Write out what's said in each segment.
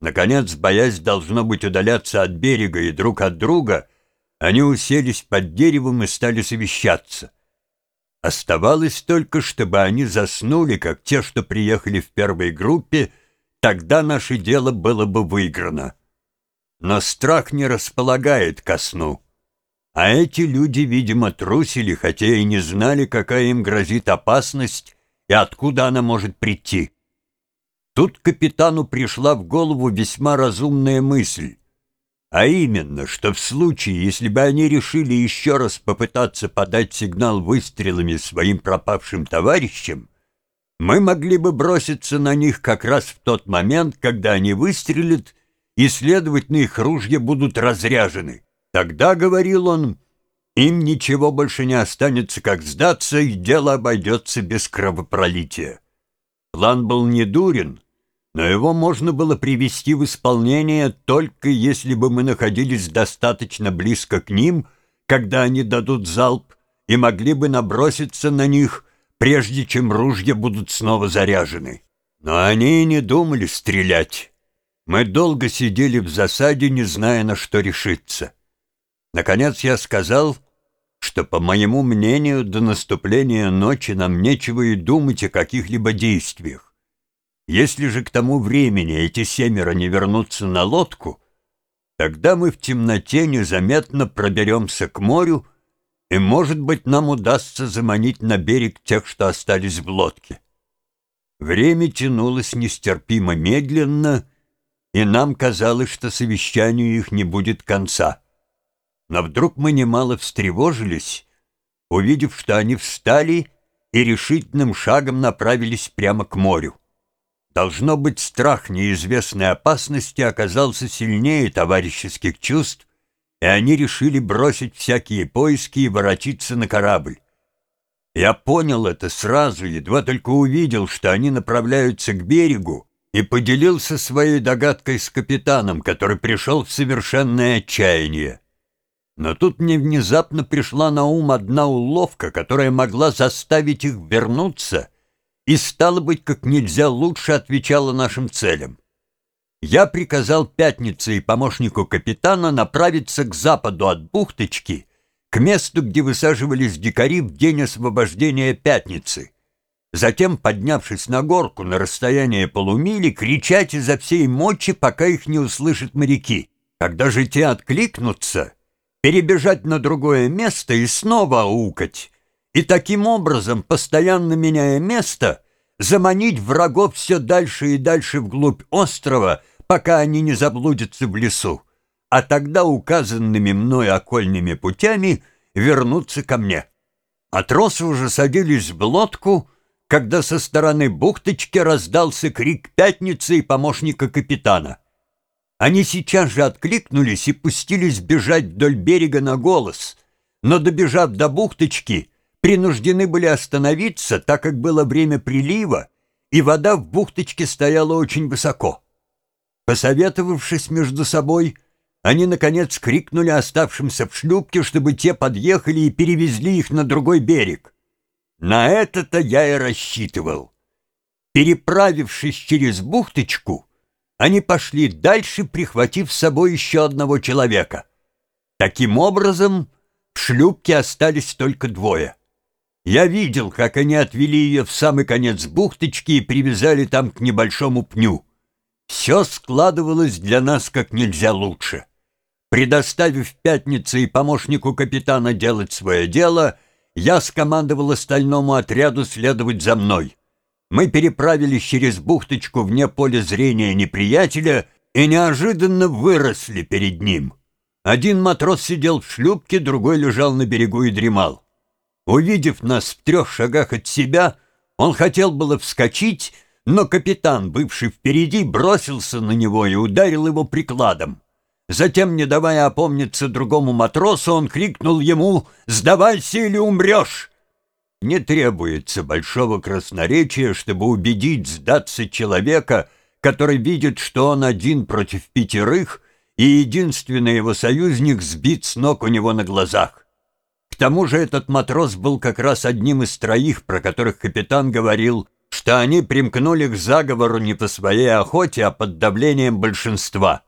Наконец, боясь, должно быть, удаляться от берега и друг от друга, они уселись под деревом и стали совещаться. Оставалось только, чтобы они заснули, как те, что приехали в первой группе, тогда наше дело было бы выиграно. Но страх не располагает ко сну. А эти люди, видимо, трусили, хотя и не знали, какая им грозит опасность и откуда она может прийти. Тут капитану пришла в голову весьма разумная мысль, а именно, что в случае, если бы они решили еще раз попытаться подать сигнал выстрелами своим пропавшим товарищам, мы могли бы броситься на них как раз в тот момент, когда они выстрелят, и, следовательно, их ружья будут разряжены. Тогда, говорил он, им ничего больше не останется, как сдаться, и дело обойдется без кровопролития. План был недурен, но его можно было привести в исполнение только если бы мы находились достаточно близко к ним, когда они дадут залп, и могли бы наброситься на них, прежде чем ружья будут снова заряжены. Но они и не думали стрелять. Мы долго сидели в засаде, не зная, на что решиться. Наконец я сказал, что, по моему мнению, до наступления ночи нам нечего и думать о каких-либо действиях. Если же к тому времени эти семеро не вернутся на лодку, тогда мы в темноте незаметно проберемся к морю, и, может быть, нам удастся заманить на берег тех, что остались в лодке. Время тянулось нестерпимо медленно, и нам казалось, что совещанию их не будет конца. Но вдруг мы немало встревожились, увидев, что они встали и решительным шагом направились прямо к морю. Должно быть, страх неизвестной опасности оказался сильнее товарищеских чувств, и они решили бросить всякие поиски и воротиться на корабль. Я понял это сразу, едва только увидел, что они направляются к берегу, и поделился своей догадкой с капитаном, который пришел в совершенное отчаяние. Но тут мне внезапно пришла на ум одна уловка, которая могла заставить их вернуться — и, стало быть, как нельзя лучше отвечала нашим целям. Я приказал Пятнице и помощнику капитана направиться к западу от бухточки, к месту, где высаживались дикари в день освобождения Пятницы. Затем, поднявшись на горку на расстояние полумили, кричать изо всей мочи, пока их не услышат моряки. Когда же те откликнутся, перебежать на другое место и снова аукать, и таким образом, постоянно меняя место, заманить врагов все дальше и дальше вглубь острова, пока они не заблудятся в лесу, а тогда указанными мной окольными путями вернуться ко мне. Отросы уже садились в лодку, когда со стороны бухточки раздался крик пятницы и помощника капитана. Они сейчас же откликнулись и пустились бежать вдоль берега на голос, но, добежав до бухточки, принуждены были остановиться, так как было время прилива, и вода в бухточке стояла очень высоко. Посоветовавшись между собой, они, наконец, крикнули оставшимся в шлюпке, чтобы те подъехали и перевезли их на другой берег. На это-то я и рассчитывал. Переправившись через бухточку, они пошли дальше, прихватив с собой еще одного человека. Таким образом, в шлюпке остались только двое. Я видел, как они отвели ее в самый конец бухточки и привязали там к небольшому пню. Все складывалось для нас как нельзя лучше. Предоставив пятнице и помощнику капитана делать свое дело, я скомандовал остальному отряду следовать за мной. Мы переправились через бухточку вне поля зрения неприятеля и неожиданно выросли перед ним. Один матрос сидел в шлюпке, другой лежал на берегу и дремал. Увидев нас в трех шагах от себя, он хотел было вскочить, но капитан, бывший впереди, бросился на него и ударил его прикладом. Затем, не давая опомниться другому матросу, он крикнул ему «Сдавайся или умрешь!» Не требуется большого красноречия, чтобы убедить сдаться человека, который видит, что он один против пятерых, и единственный его союзник сбит с ног у него на глазах. К тому же этот матрос был как раз одним из троих, про которых капитан говорил, что они примкнули к заговору не по своей охоте, а под давлением большинства.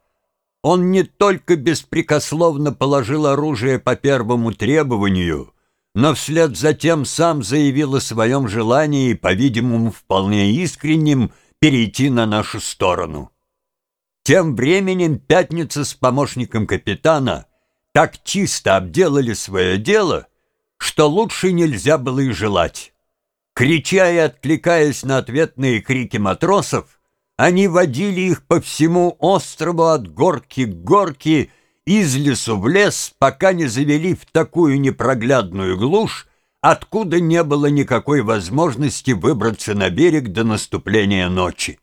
Он не только беспрекословно положил оружие по первому требованию, но вслед за тем сам заявил о своем желании, по-видимому, вполне искренним, перейти на нашу сторону. Тем временем Пятница с помощником капитана так чисто обделали свое дело, что лучше нельзя было и желать. Крича и откликаясь на ответные крики матросов, они водили их по всему острову от горки к горке, из лесу в лес, пока не завели в такую непроглядную глушь, откуда не было никакой возможности выбраться на берег до наступления ночи.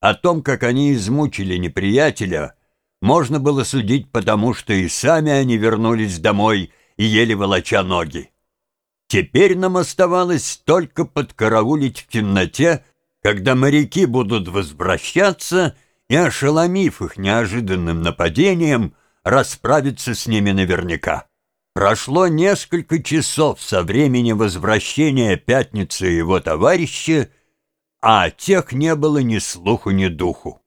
О том, как они измучили неприятеля, можно было судить потому, что и сами они вернулись домой и еле волоча ноги. Теперь нам оставалось только подкараулить в темноте, когда моряки будут возвращаться и, ошеломив их неожиданным нападением, расправиться с ними наверняка. Прошло несколько часов со времени возвращения Пятницы и его товарища, а тех не было ни слуху, ни духу.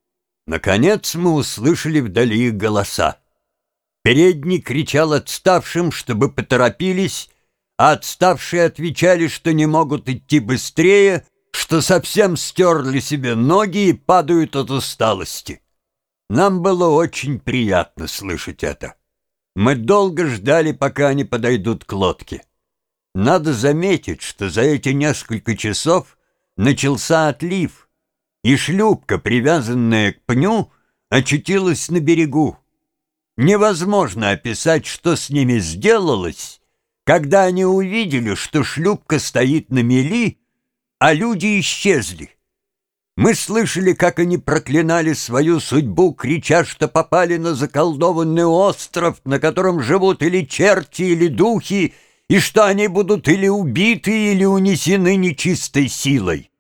Наконец мы услышали вдали голоса. Передний кричал отставшим, чтобы поторопились, а отставшие отвечали, что не могут идти быстрее, что совсем стерли себе ноги и падают от усталости. Нам было очень приятно слышать это. Мы долго ждали, пока они подойдут к лодке. Надо заметить, что за эти несколько часов начался отлив, и шлюпка, привязанная к пню, очутилась на берегу. Невозможно описать, что с ними сделалось, когда они увидели, что шлюпка стоит на мели, а люди исчезли. Мы слышали, как они проклинали свою судьбу, крича, что попали на заколдованный остров, на котором живут или черти, или духи, и что они будут или убиты, или унесены нечистой силой.